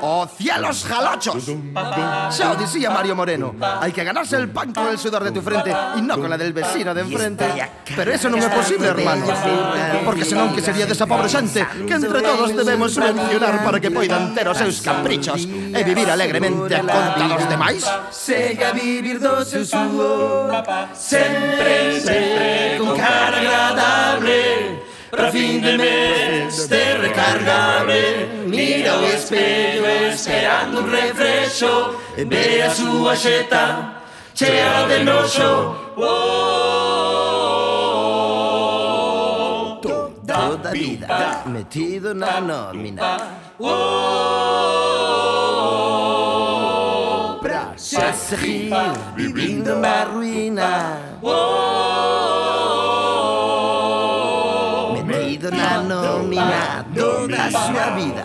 ¡Oh cielos jalochos! Se odisía Mario Moreno. Hay que ganarse el pan con el sudor de tu frente y no con la del vecino de enfrente. Pero eso non é posible, hermano. Porque senón que sería desa pobre xente que entre todos debemos subvencionar para que poidan ter os seus caprichos e vivir alegremente a conta dos demais? Sega vivir do seu suor sempre de mes de recargable Mira o espello esperando un refresco Ve a súa xeta chea de noxo oh, Toda vida metido na nómina. Pra seguir vivindo na ruína Metido na nómina toda a súa vida